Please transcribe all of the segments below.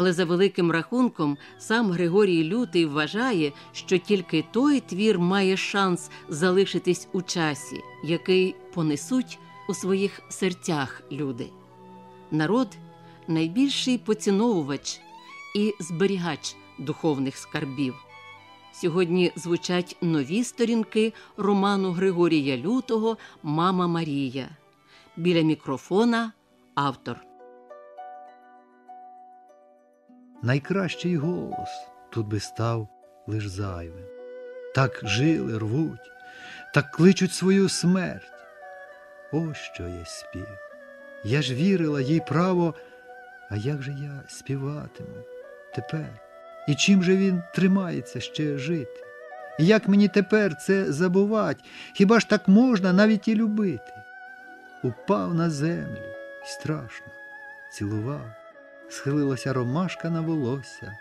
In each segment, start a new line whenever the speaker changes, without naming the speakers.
Але за великим рахунком сам Григорій Лютий вважає, що тільки той твір має шанс залишитись у часі, який понесуть у своїх серцях люди. Народ найбільший поціновувач і зберігач духовних скарбів. Сьогодні звучать нові сторінки роману Григорія Лютого Мама Марія. Біля мікрофона автор.
Найкращий голос тут би став лиш зайвим. Так жили, рвуть, так кличуть свою смерть. Ось що є спів. Я ж вірила їй право, а як же я співатиму тепер? І чим же він тримається ще жити? І як мені тепер це забувати? Хіба ж так можна навіть і любити? Упав на землю, і страшно, цілував схилилася ромашка на волосся.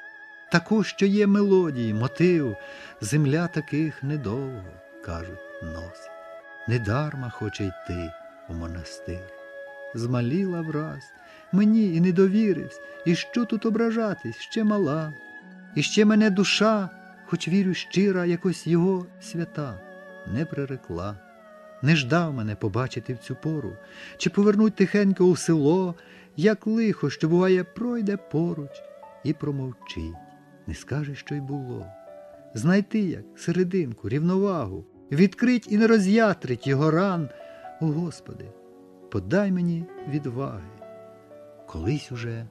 Також, що є мелодії, мотив, земля таких недовго, кажуть, носить. Недарма хоче йти у монастир. Змаліла враз, мені і не довіривсь, і що тут ображатись, ще мала, і ще мене душа, хоч вірю щира, якось його свята, не прирекла. Не ждав мене побачити в цю пору, чи повернуть тихенько у село, як лихо, що буває, пройде поруч і промовчить, не скаже, що й було. Знайти як серединку, рівновагу, відкрить і не роз'ятрить його ран. О Господи, подай мені відваги. Колись уже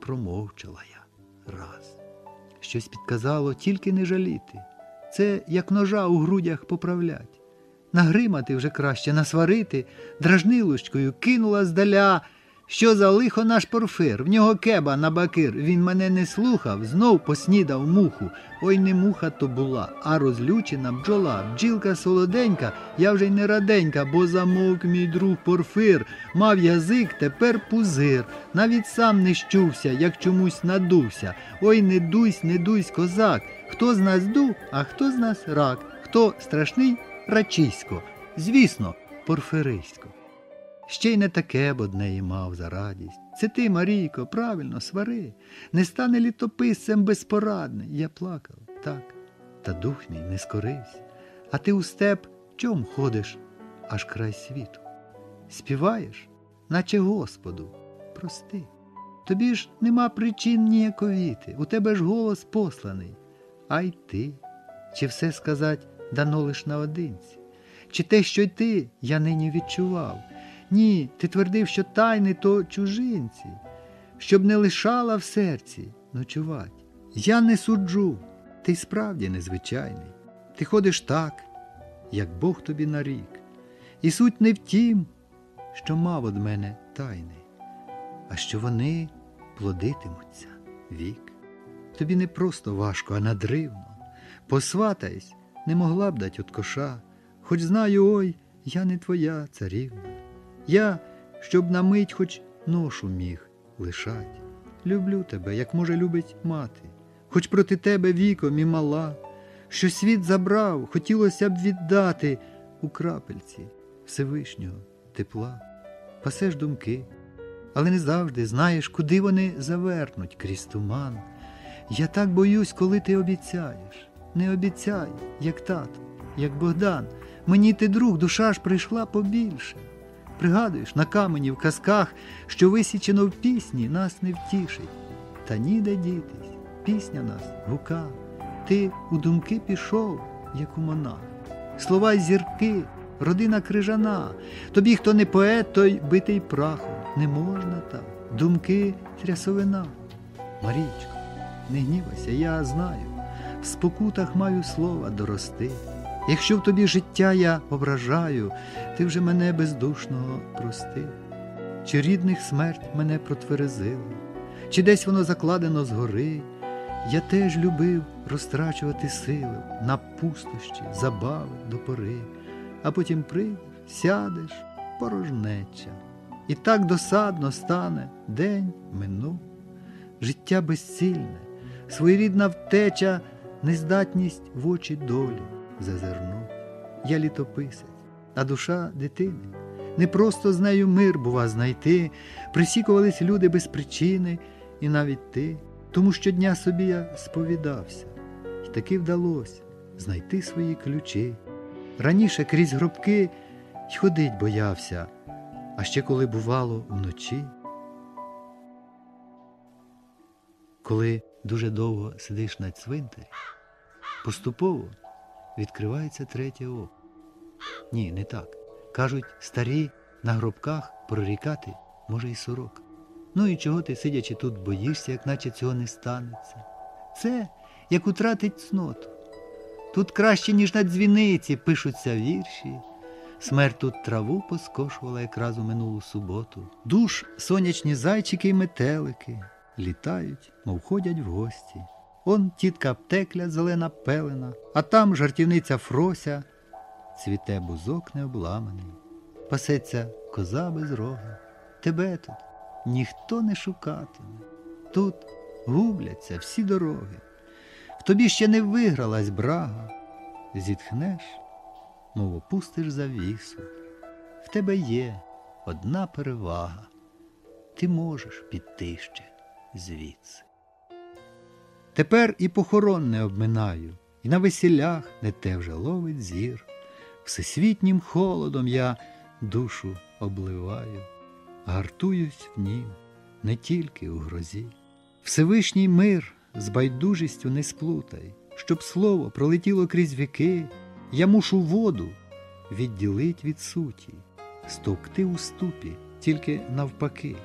промовчала я раз. Щось підказало тільки не жаліти. Це як ножа у грудях поправлять. Нагримати вже краще, насварити, дражнилочкою кинула здаля. Що за лихо наш порфир? В нього кеба на бакир. Він мене не слухав, знов поснідав муху. Ой, не муха то була, а розлючена бджола, бджілка солоденька, я вже й не раденька, бо замовк мій друг порфир. Мав язик, тепер пузир. Навіть сам не щувся, як чомусь надувся. Ой, не дуйсь, не дуйсь, козак. Хто з нас дух, а хто з нас рак, хто страшний рачисько. Звісно, порфирисько. Ще й не таке б однеї мав за радість. Це ти, Марійко, правильно, свари. Не стане літописцем безпорадний. Я плакав, так, та дух мій не скорився. А ти у степ чом ходиш аж край світу? Співаєш, наче Господу, прости. Тобі ж нема причин ніяковіти, у тебе ж голос посланий. А й ти, чи все сказать дано лиш наодинці? Чи те, що й ти, я нині відчував? Ні, ти твердив, що тайни то чужинці, щоб не лишала в серці ночувать. Я не суджу, ти справді незвичайний. Ти ходиш так, як Бог тобі нарік. І суть не в тім, що мав од мене тайни, а що вони плодитимуться вік. Тобі не просто важко, а надривно. Посватайсь, не могла б дать от коша, хоч знаю, ой, я не твоя царівна. Я, щоб на мить хоч ношу міг лишать. Люблю тебе, як може любить мати, хоч проти тебе віком і мала, що світ забрав, хотілося б віддати у крапельці Всевишнього тепла, пасеш думки, але не завжди знаєш, куди вони завернуть крізь туман. Я так боюсь, коли ти обіцяєш. Не обіцяй, як тато, як Богдан. Мені ти друг, душа ж прийшла побільше. Пригадуєш, на камені в казках, що висічено в пісні, нас не втішить. Та ніде дітись, пісня нас гука. Ти у думки пішов, як у монах. Слова й зірки, родина крижана. Тобі, хто не поет, той битий прахом. Не можна так. Думки трясовина. Марічко, не гнівайся, я знаю. В спокутах маю слова дорости. Якщо в тобі життя я ображаю, ти вже мене бездушного прости, чи рідних смерть мене протверезила, чи десь воно закладено згори, я теж любив розтрачувати сили на пустощі, забави до пори, а потім прийдеш, сядеш, порожнеча. І так досадно стане день минув. Життя безцільне, своєрідна втеча, нездатність в очі долі зазирнув. Я літописець, а душа дитини. Не просто з нею мир бува знайти, присікувались люди без причини, і навіть ти, Тому щодня собі я сповідався, і таки вдалося знайти свої ключі. Раніше крізь гробки й ходить боявся, а ще коли бувало вночі. Коли дуже довго сидиш на цвинтарі, поступово відкривається третє око. Ні, не так. Кажуть, старі на гробках прорікати може й сорок. Ну і чого ти, сидячи тут, боїшся, як наче цього не станеться? Це як утратить цноту. Тут краще, ніж на дзвіниці, пишуться вірші. Смерть тут траву поскошувала якраз у минулу суботу. Душ сонячні зайчики й метелики літають, мов ходять в гості. Он тітка аптекля зелена пелена, а там жартівниця Фрося, цвіте бузок необламаний, пасеться коза без рога. Тебе тут ніхто не шукатиме. Тут губляться всі дороги. В тобі ще не вигралась брага. Зітхнеш, мов опустиш завісу. В тебе є одна перевага. Ти можеш піти ще звідси. Тепер і похорон не обминаю, і на весілях не те вже ловить зір. Всесвітнім холодом я душу обливаю, гартуюсь в нім не тільки у грозі. Всевишній мир з байдужістю не сплутай, щоб слово пролетіло крізь віки, я мушу воду відділить від суті, стовкти у ступі тільки навпаки.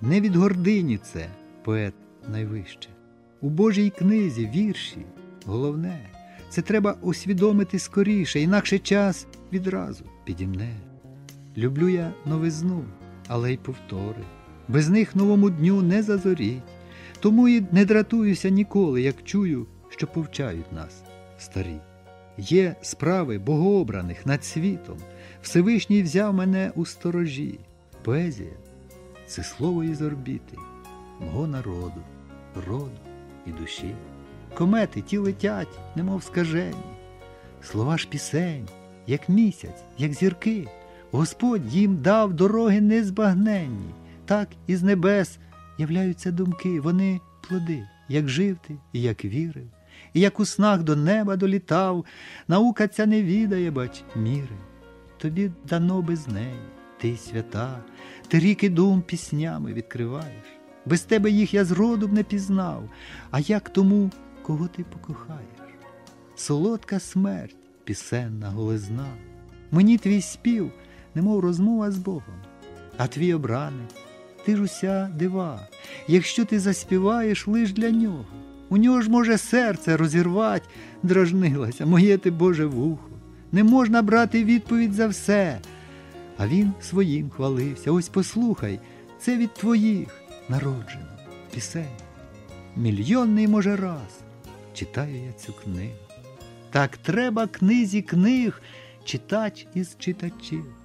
Не від гордині це поет найвище. У Божій книзі вірші головне, це треба усвідомити скоріше, інакше час відразу підімне. Люблю я новизну, але й повтори. Без них новому дню не зазоріть. Тому і не дратуюся ніколи, як чую, що повчають нас старі. Є справи богообраних над світом. Всевишній взяв мене у сторожі. Поезія це слово із орбіти, мого народу, роду і душі. Комети ті летять, немов скажені. Слова ж пісень, як місяць, як зірки. Господь їм дав дороги незбагненні. Так із небес являються думки, вони плоди, як жив ти і як вірив, і як у снах до неба долітав, наука ця не відає, бач, міри. Тобі дано без неї, ти свята, ти ріки дум піснями відкриваєш. Без тебе їх я зроду б не пізнав, а як тому, кого ти покохаєш? Солодка смерть, пісенна голизна. Мені твій спів, немов розмова з Богом, а твій обраний, ти ж уся дива, якщо ти заспіваєш лиш для нього. У нього ж може серце розірвать, дражнилася, моє ти Боже вухо. Не можна брати відповідь за все. А він своїм хвалився. Ось послухай, це від твоїх народжено пісень. Мільйонний, може, раз читаю я цю книгу. Так треба книзі книг читать із читачів.